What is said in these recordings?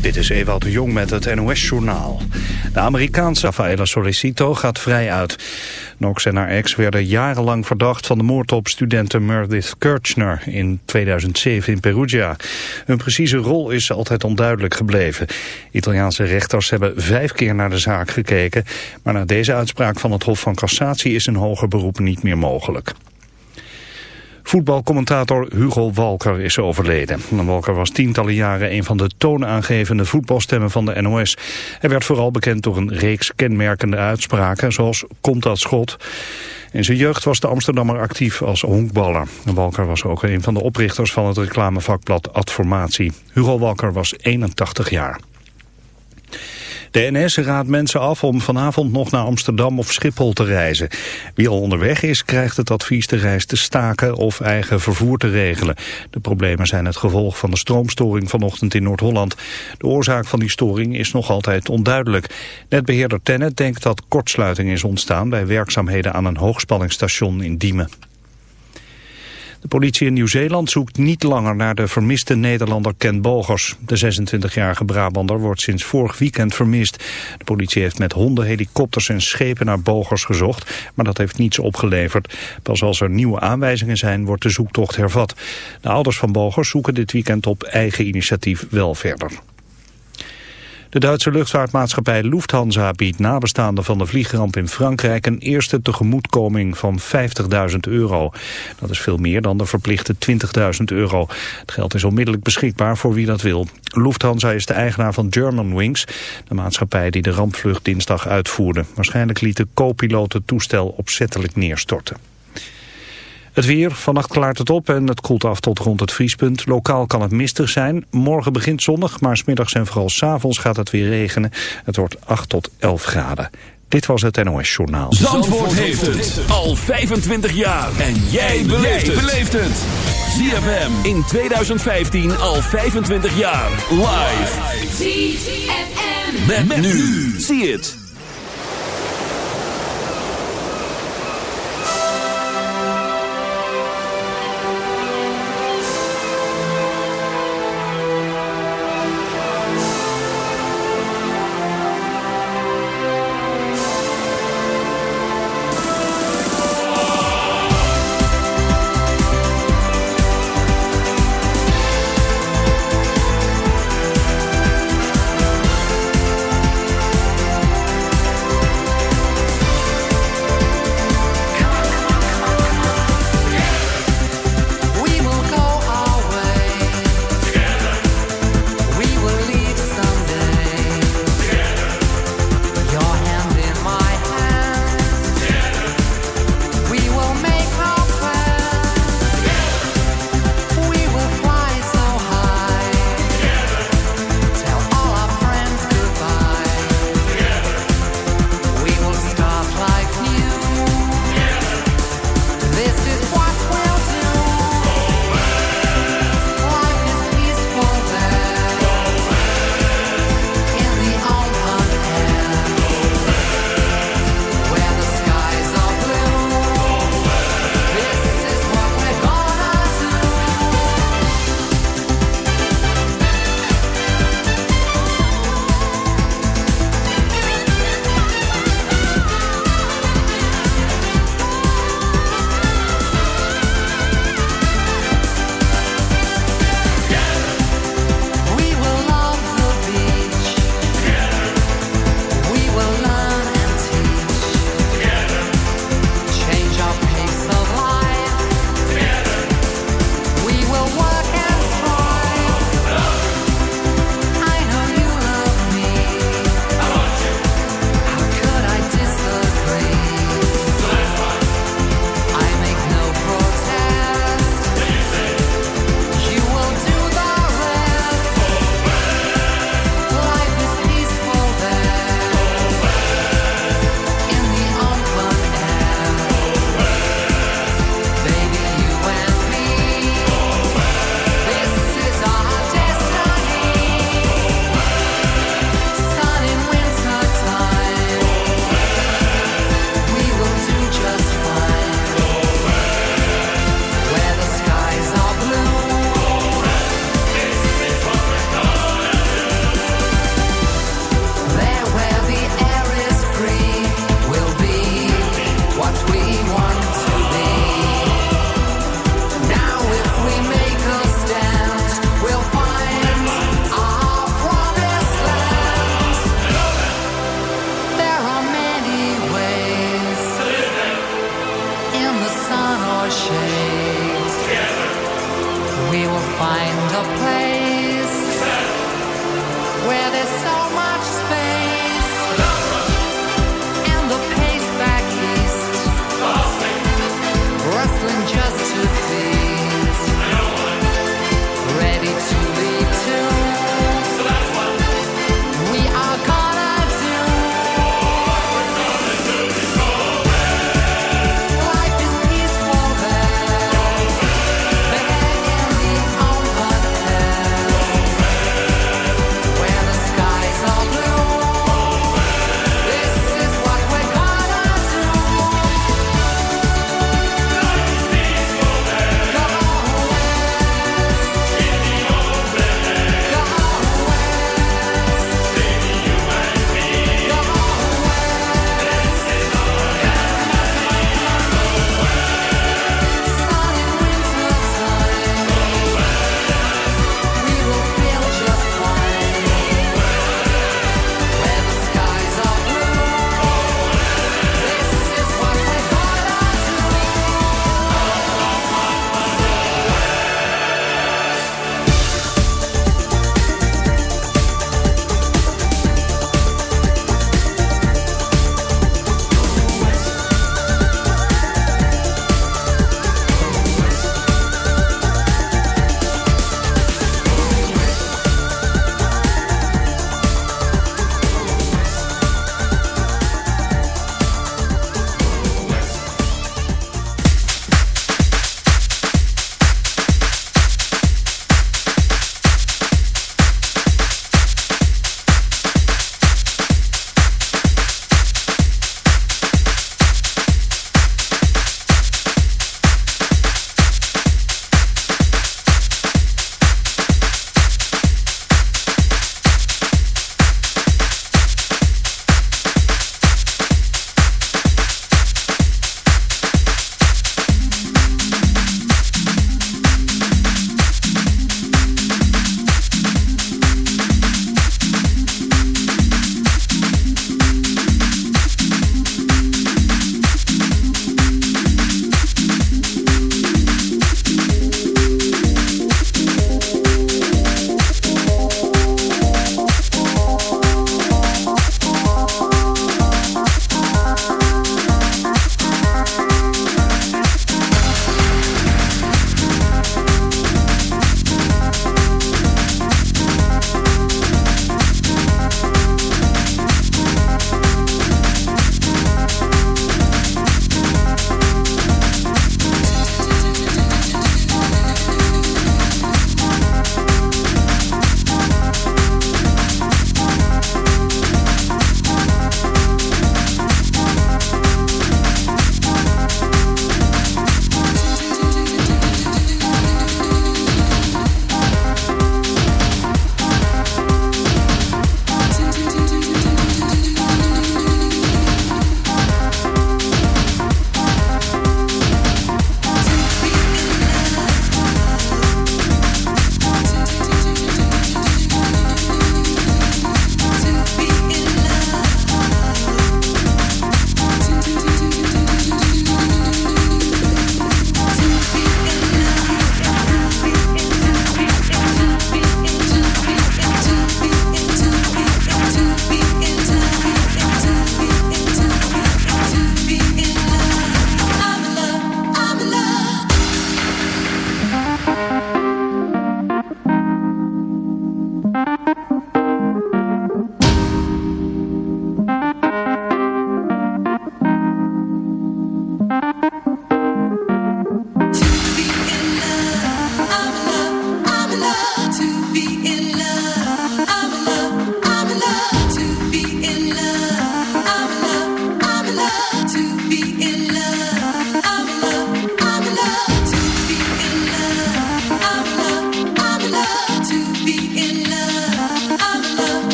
Dit is Ewout de Jong met het NOS-journaal. De Amerikaanse Rafaela Solicito gaat vrij uit. Nox en haar ex werden jarenlang verdacht van de moord op studenten Meredith Kirchner in 2007 in Perugia. Hun precieze rol is altijd onduidelijk gebleven. Italiaanse rechters hebben vijf keer naar de zaak gekeken, maar na deze uitspraak van het Hof van Cassatie is een hoger beroep niet meer mogelijk. Voetbalcommentator Hugo Walker is overleden. Walker was tientallen jaren een van de toonaangevende voetbalstemmen van de NOS. Hij werd vooral bekend door een reeks kenmerkende uitspraken, zoals komt dat schot. In zijn jeugd was de Amsterdammer actief als honkballer. Walker was ook een van de oprichters van het reclamevakblad Adformatie. Hugo Walker was 81 jaar. De NS raadt mensen af om vanavond nog naar Amsterdam of Schiphol te reizen. Wie al onderweg is, krijgt het advies de reis te staken of eigen vervoer te regelen. De problemen zijn het gevolg van de stroomstoring vanochtend in Noord-Holland. De oorzaak van die storing is nog altijd onduidelijk. Netbeheerder Tennet denkt dat kortsluiting is ontstaan bij werkzaamheden aan een hoogspanningsstation in Diemen. De politie in Nieuw-Zeeland zoekt niet langer naar de vermiste Nederlander Ken Bogers. De 26-jarige Brabander wordt sinds vorig weekend vermist. De politie heeft met honden, helikopters en schepen naar Bogers gezocht, maar dat heeft niets opgeleverd. Pas als er nieuwe aanwijzingen zijn, wordt de zoektocht hervat. De ouders van Bogers zoeken dit weekend op eigen initiatief wel verder. De Duitse luchtvaartmaatschappij Lufthansa biedt nabestaanden van de vliegramp in Frankrijk een eerste tegemoetkoming van 50.000 euro. Dat is veel meer dan de verplichte 20.000 euro. Het geld is onmiddellijk beschikbaar voor wie dat wil. Lufthansa is de eigenaar van Germanwings, de maatschappij die de rampvlucht dinsdag uitvoerde. Waarschijnlijk liet de co-piloot het toestel opzettelijk neerstorten. Het weer, vannacht klaart het op en het koelt af tot rond het vriespunt. Lokaal kan het mistig zijn. Morgen begint zonnig, maar smiddags en vooral s'avonds gaat het weer regenen. Het wordt 8 tot 11 graden. Dit was het NOS Journaal. Zandvoort, heeft het al 25 jaar. En jij beleeft het. ZFM in 2015 al 25 jaar. Live. ZFM. met nu. Zie het.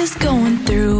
is going through.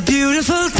beautiful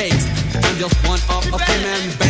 takes. I'm just one of a three-man band,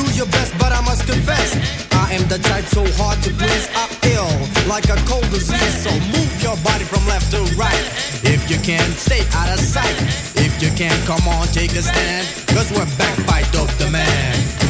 Do your best, but I must confess. I am the type so hard to please. I ill like a cold disease. So move your body from left to right. If you can, stay out of sight. If you can, come on, take a stand. Cause we're back by the Man.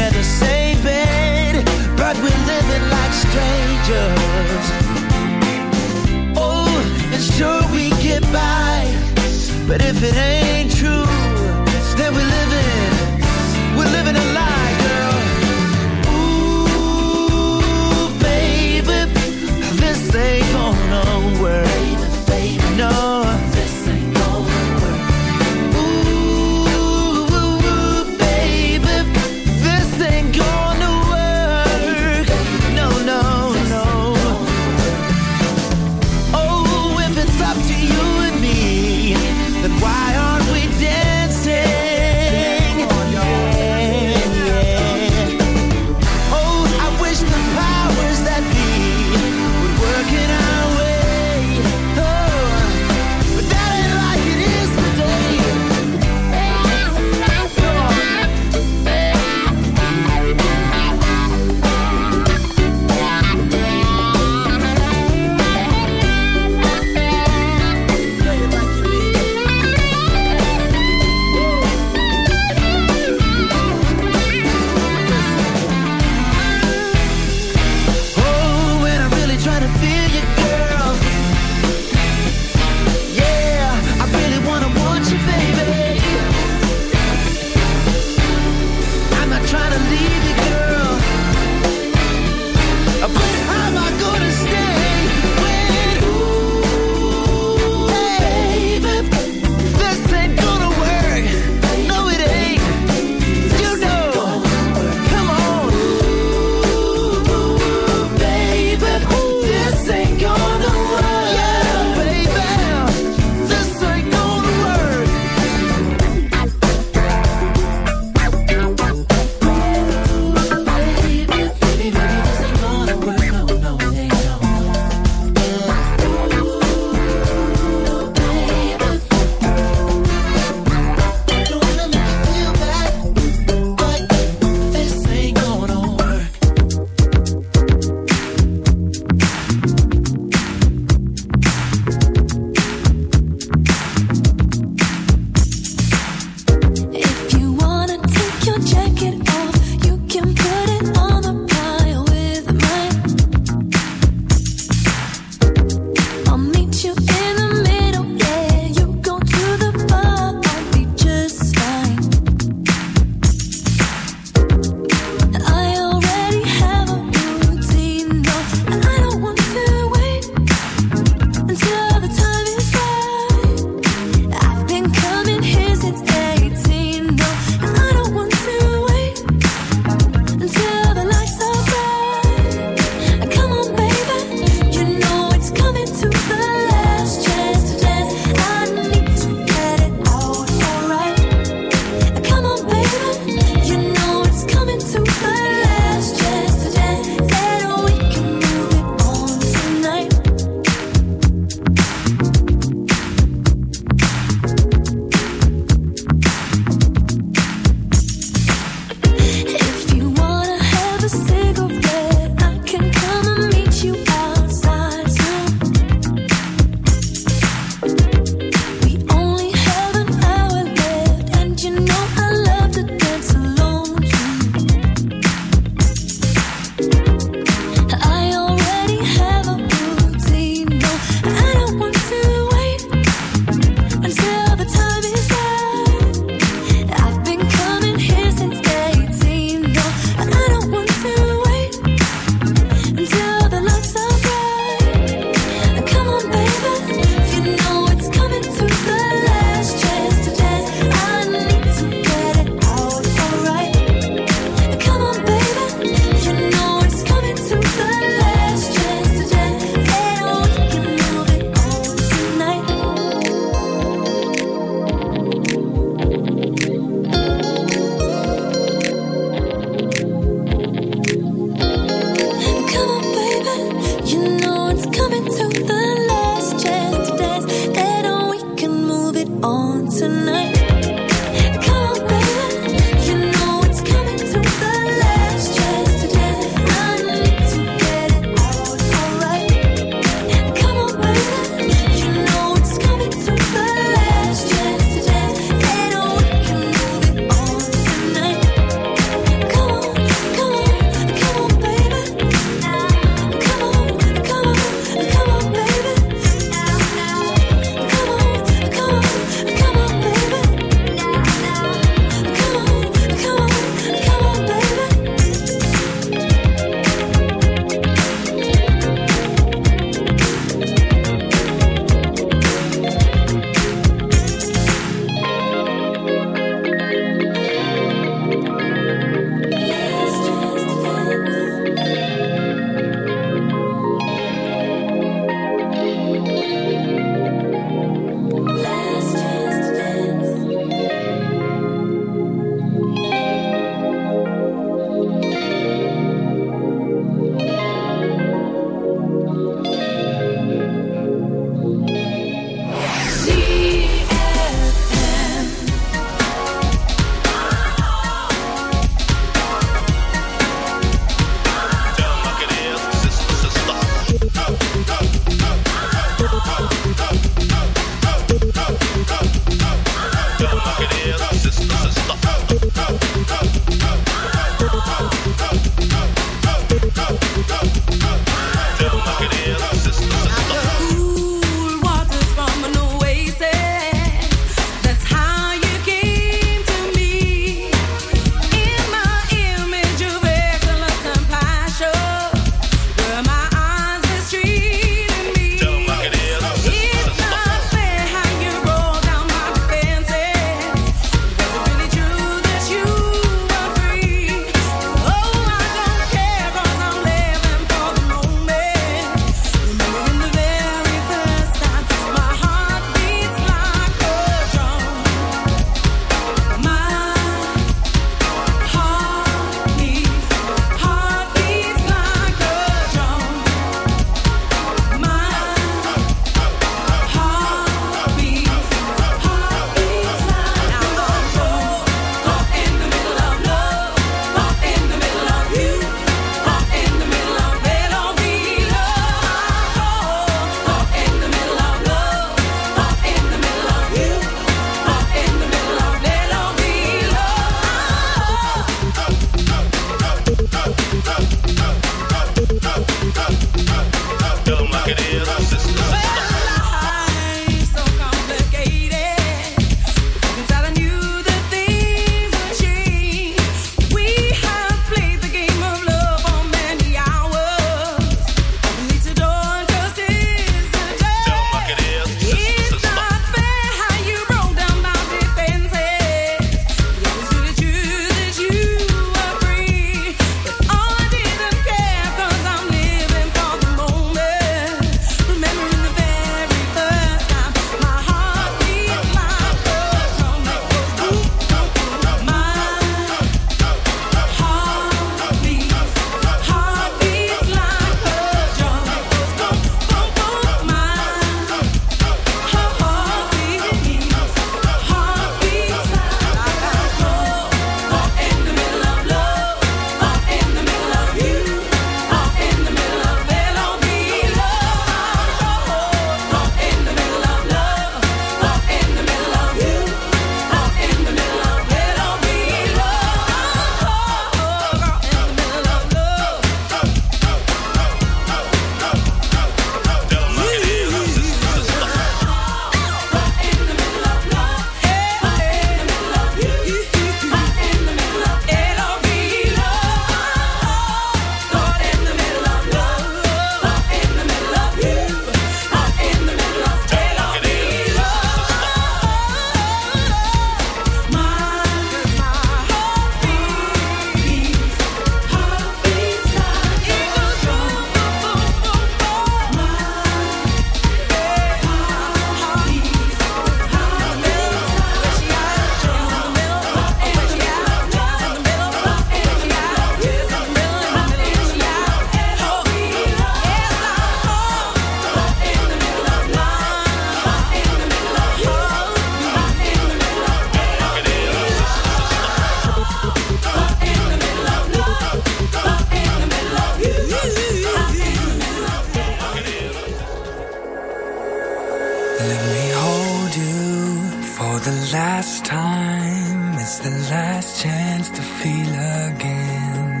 last time, it's the last chance to feel again.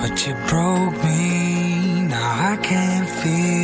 But you broke me, now I can't feel.